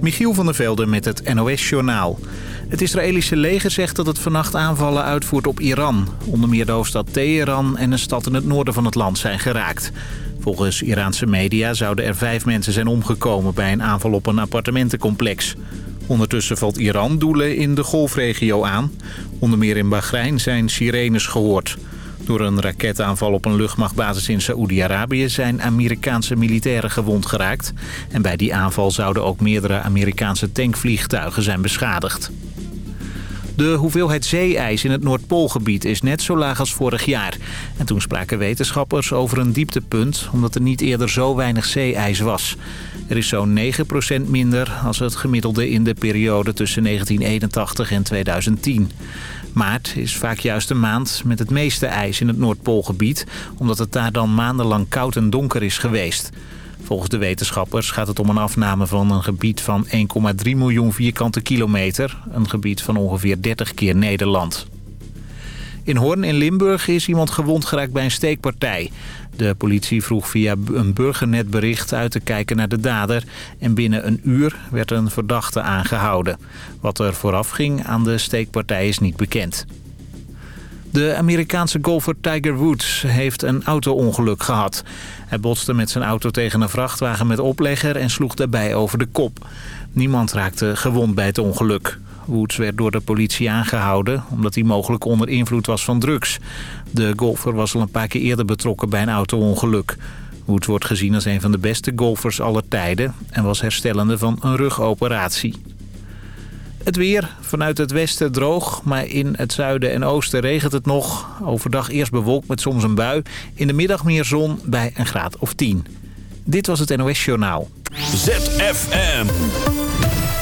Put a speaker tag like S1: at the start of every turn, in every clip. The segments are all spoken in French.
S1: Michiel van der Velde met het NOS-journaal. Het Israëlische leger zegt dat het vannacht aanvallen uitvoert op Iran. Onder meer de hoofdstad Teheran en een stad in het noorden van het land zijn geraakt. Volgens Iraanse media zouden er vijf mensen zijn omgekomen... bij een aanval op een appartementencomplex. Ondertussen valt Iran doelen in de golfregio aan. Onder meer in Bahrein zijn sirenes gehoord. Door een raketaanval op een luchtmachtbasis in Saoedi-Arabië... zijn Amerikaanse militairen gewond geraakt. En bij die aanval zouden ook meerdere Amerikaanse tankvliegtuigen zijn beschadigd. De hoeveelheid zeeijs in het Noordpoolgebied is net zo laag als vorig jaar. En toen spraken wetenschappers over een dieptepunt... omdat er niet eerder zo weinig zeeijs was. Er is zo'n 9% minder als het gemiddelde in de periode tussen 1981 en 2010. Maart is vaak juist een maand met het meeste ijs in het Noordpoolgebied... omdat het daar dan maandenlang koud en donker is geweest. Volgens de wetenschappers gaat het om een afname van een gebied van 1,3 miljoen vierkante kilometer. Een gebied van ongeveer 30 keer Nederland. In Hoorn in Limburg is iemand gewond geraakt bij een steekpartij. De politie vroeg via een burgernetbericht uit te kijken naar de dader... en binnen een uur werd een verdachte aangehouden. Wat er vooraf ging aan de steekpartij is niet bekend. De Amerikaanse golfer Tiger Woods heeft een auto-ongeluk gehad. Hij botste met zijn auto tegen een vrachtwagen met oplegger en sloeg daarbij over de kop. Niemand raakte gewond bij het ongeluk. Woods werd door de politie aangehouden omdat hij mogelijk onder invloed was van drugs. De golfer was al een paar keer eerder betrokken bij een auto-ongeluk. Woods wordt gezien als een van de beste golfers aller tijden... en was herstellende van een rugoperatie. Het weer vanuit het westen droog, maar in het zuiden en oosten regent het nog. Overdag eerst bewolkt met soms een bui. In de middag meer zon bij een graad of 10. Dit was het NOS Journaal.
S2: ZFM.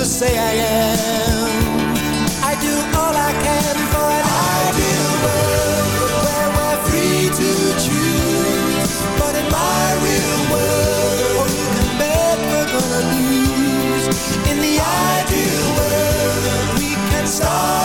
S3: to
S4: say I am. I do all I can for an ideal world where we're free to choose. But in my real world, oh, you can bet we're gonna lose. In the ideal world, we can start.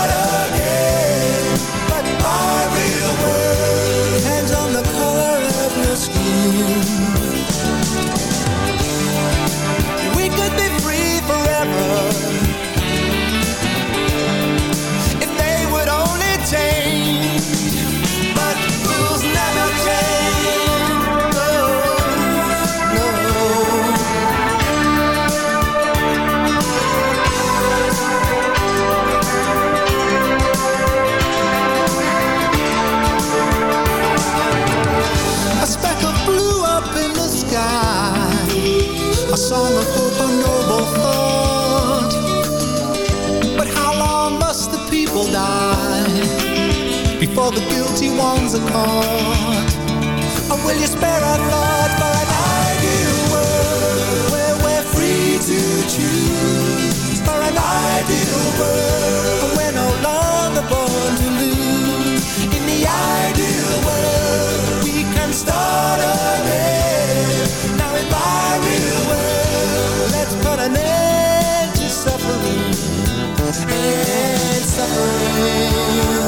S4: one's accord Or will you spare a thought for an ideal world Where we're free to choose? For an ideal world Where we're no longer born to lose. In the ideal world We can start again. Now in my real world Let's put an end to suffering. And suffering.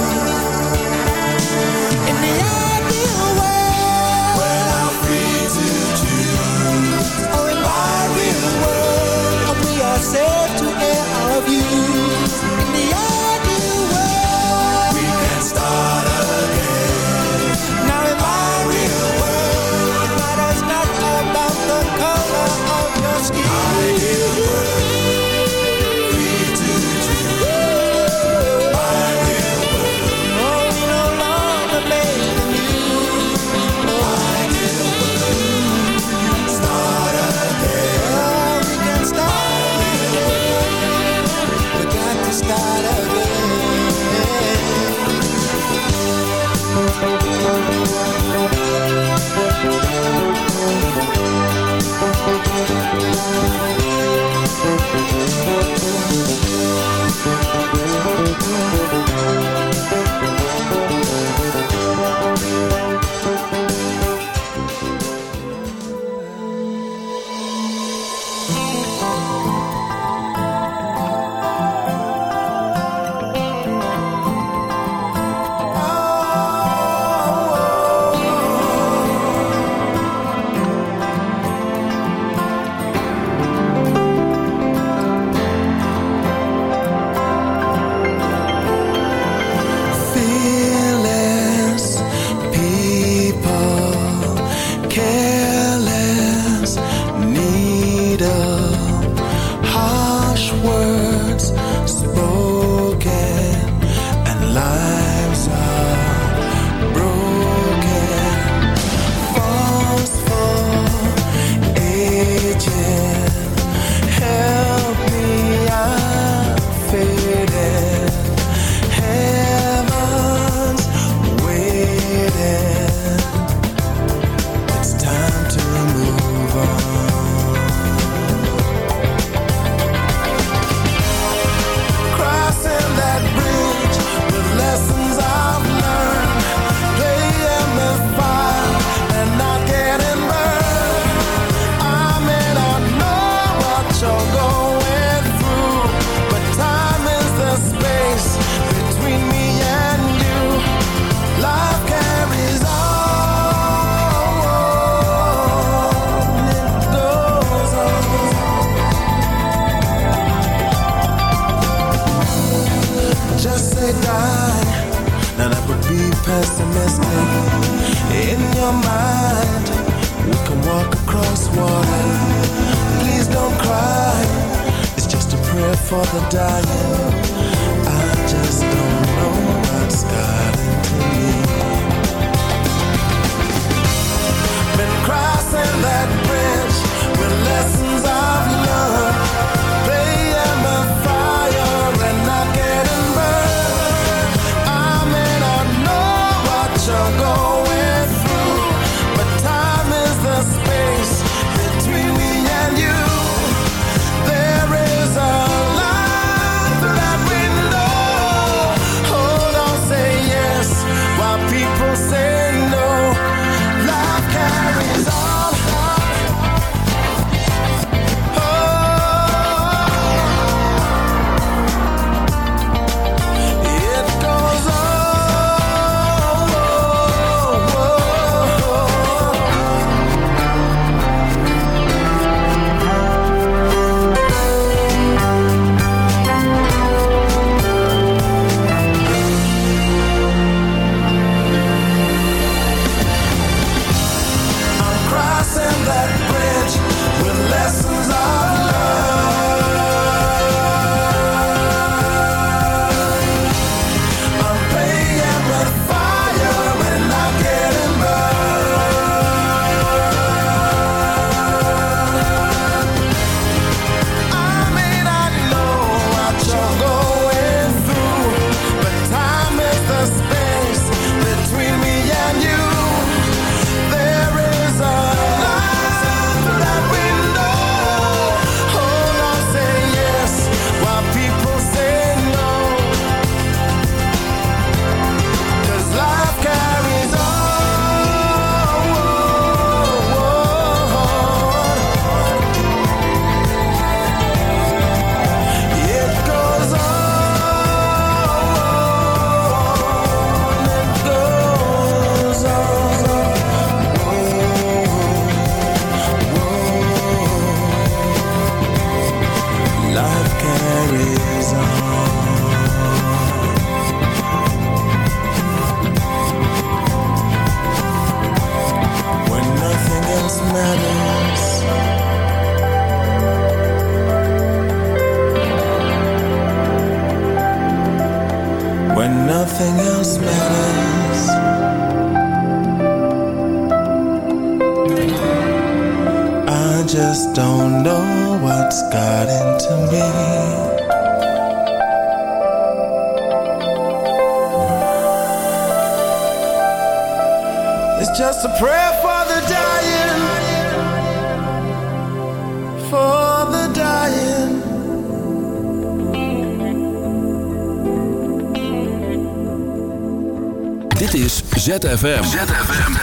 S2: ZFM.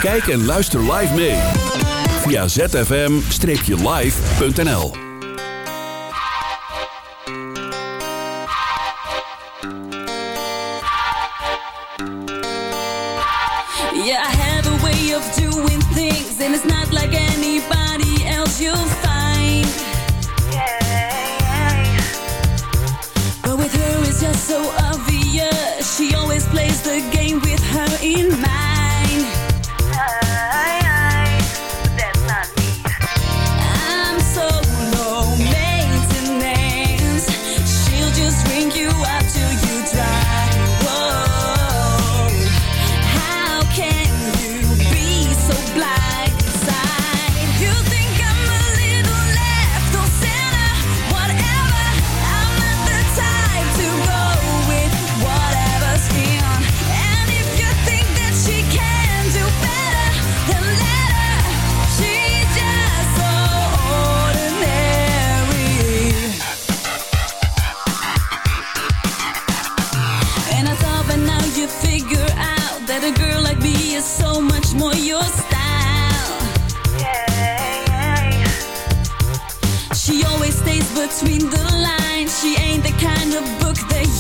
S2: Kijk en luister live mee. Via zfm-live.nl
S5: Yeah, I have a way of doing things And it's not like anybody else you'll In
S6: man.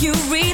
S6: you read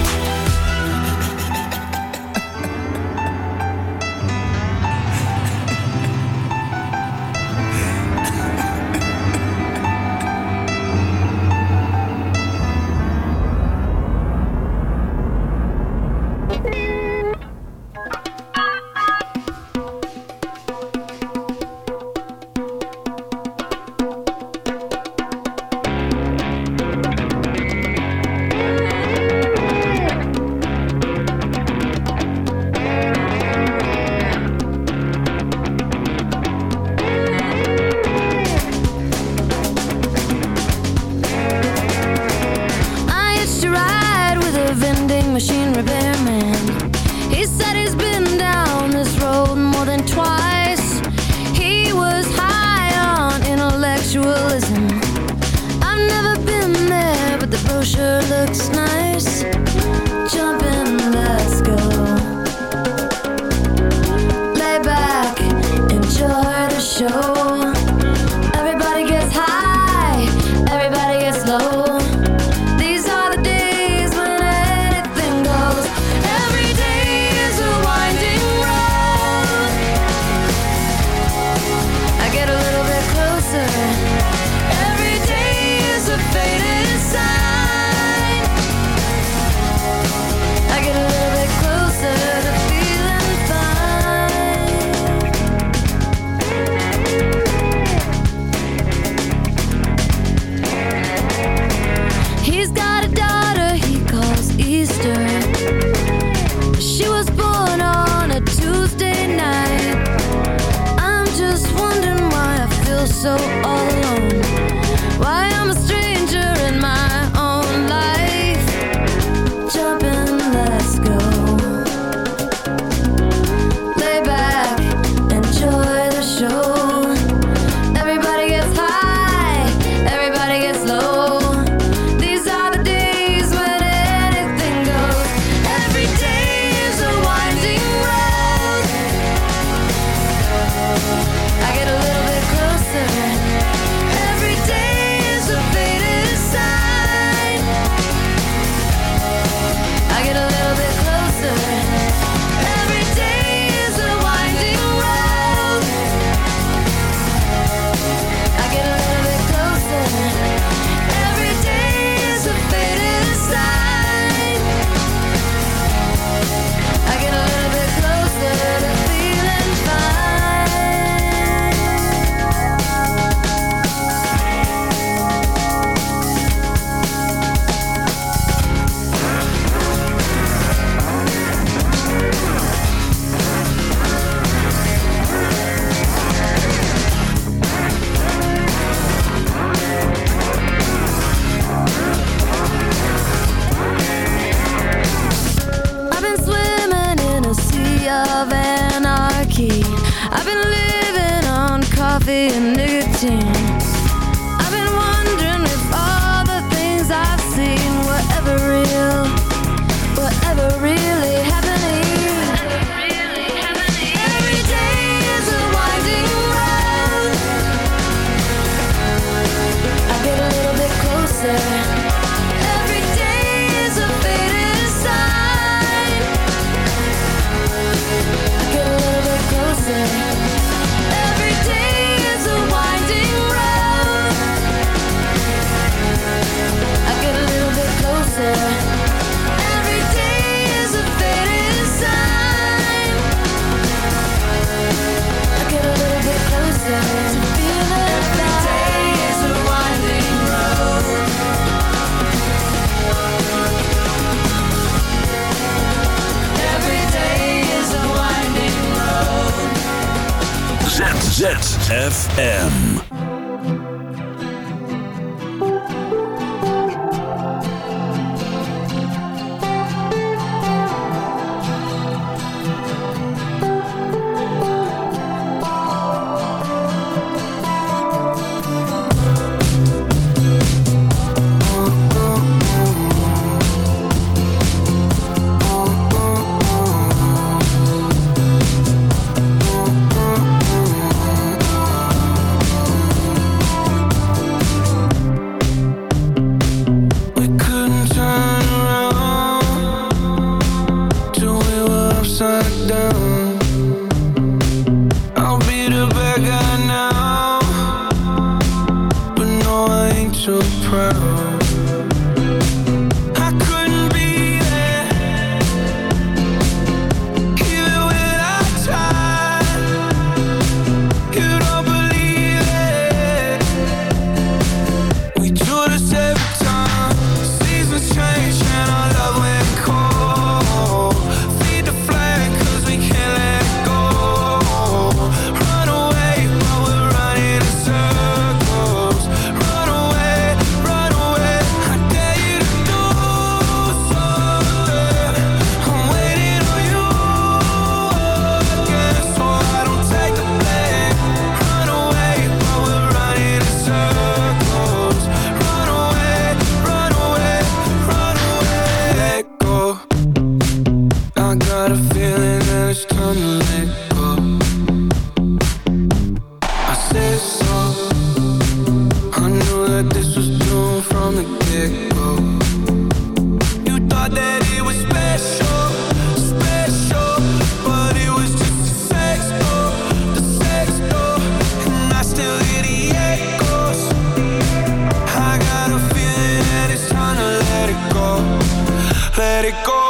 S7: rico.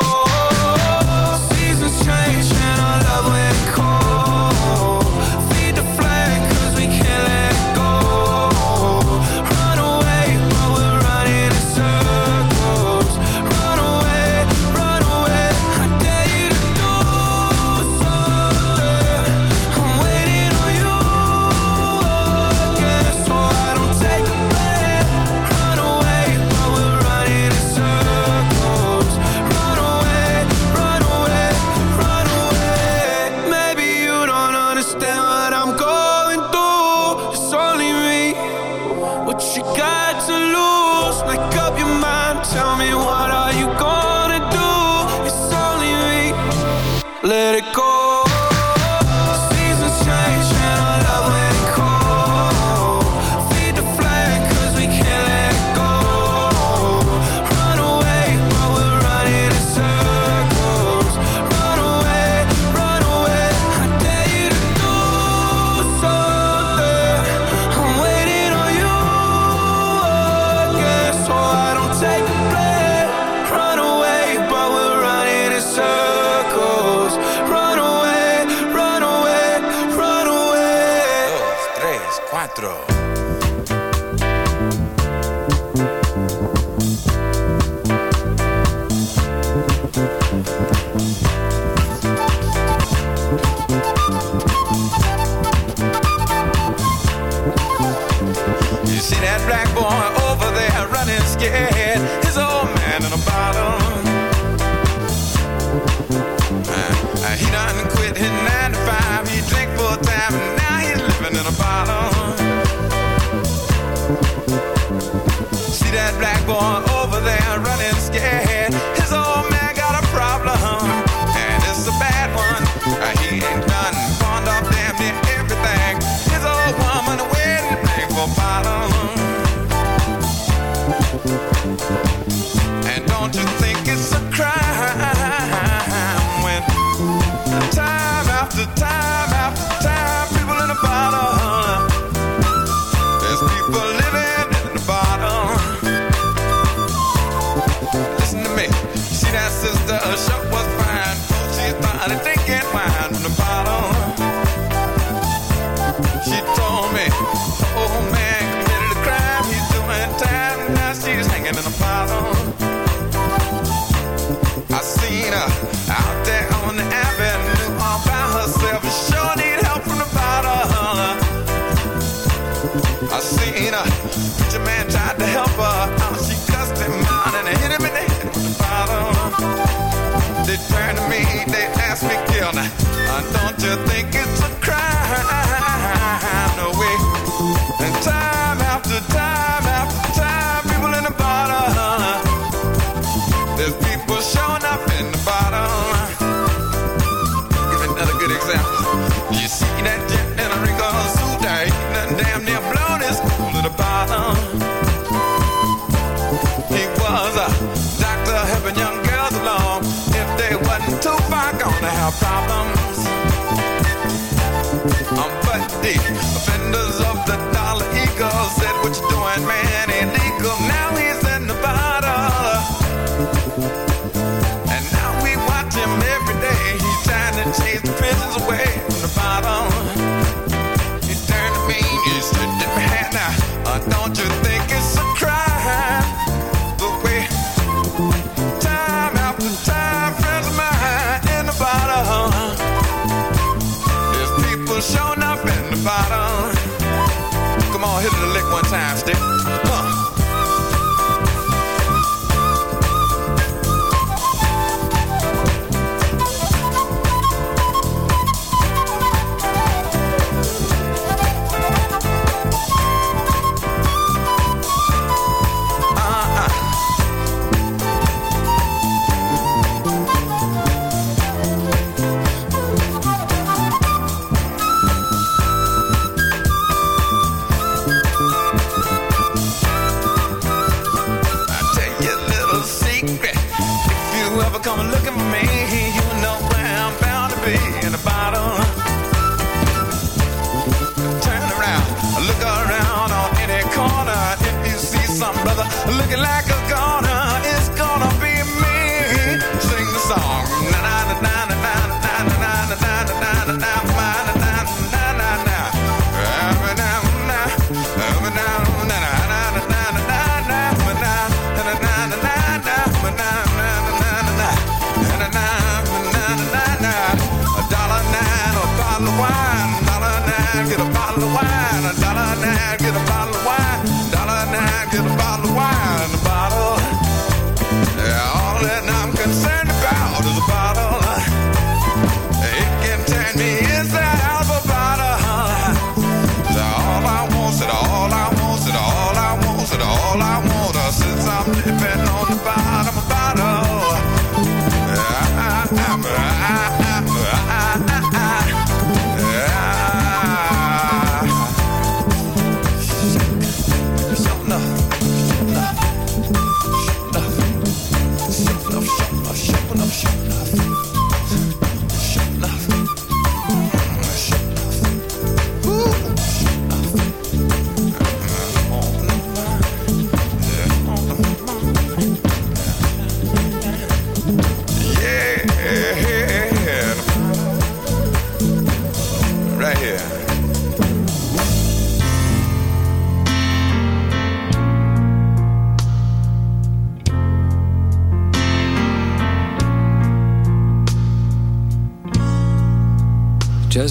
S7: Don't
S8: you think it's a our problems. Um, but the offenders of the dollar eagle said.